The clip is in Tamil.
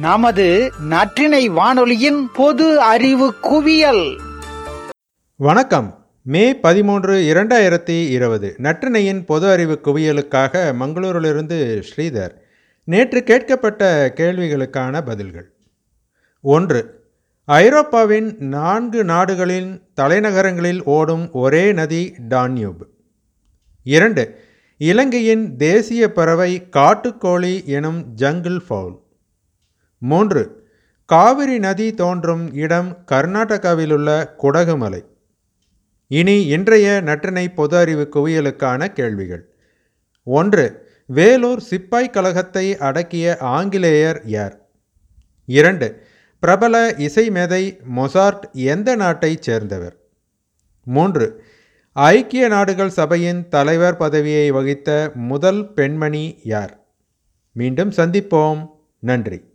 நமது நற்றினை வானொலியின் பொது அறிவு குவியல். வணக்கம். மே பதிமூன்று இரண்டாயிரத்தி இருபது. நற்றினையின் பொது அறிவு குவியலுக்காக மங்களூரிலிருந்து ஸ்ரீதர். நேற்று கேட்கப்பட்ட கேள்விகளுக்கான பதில்கள். ஒன்று ஐரோப்பாவின் நான்கு நாடுகளின் தலைநகரங்களில் ஓடும் ஒரே நதி டான்யூப். இரண்டு இலங்கையின் தேசிய பறவை காட்டுக்கோழி எனும் ஜங்கிள் ஃபவுல். மூன்று. காவிரி நதி தோன்றும் இடம் கர்நாடகாவிலுள்ள குடகுமலை. இனி இன்றைய நற்றினை பொது அறிவு குவியலுக்கான கேள்விகள். ஒன்று வேலூர் சிப்பாய் கழகத்தை அடக்கிய ஆங்கிலேயர் யார்? இரண்டு பிரபல இசை மேதை மொசார்ட் எந்த நாட்டைச் சேர்ந்தவர்? மூன்று ஐக்கிய நாடுகள் சபையின் தலைவர் பதவியை வகித்த முதல் பெண்மணி யார்? மீண்டும் சந்திப்போம். நன்றி.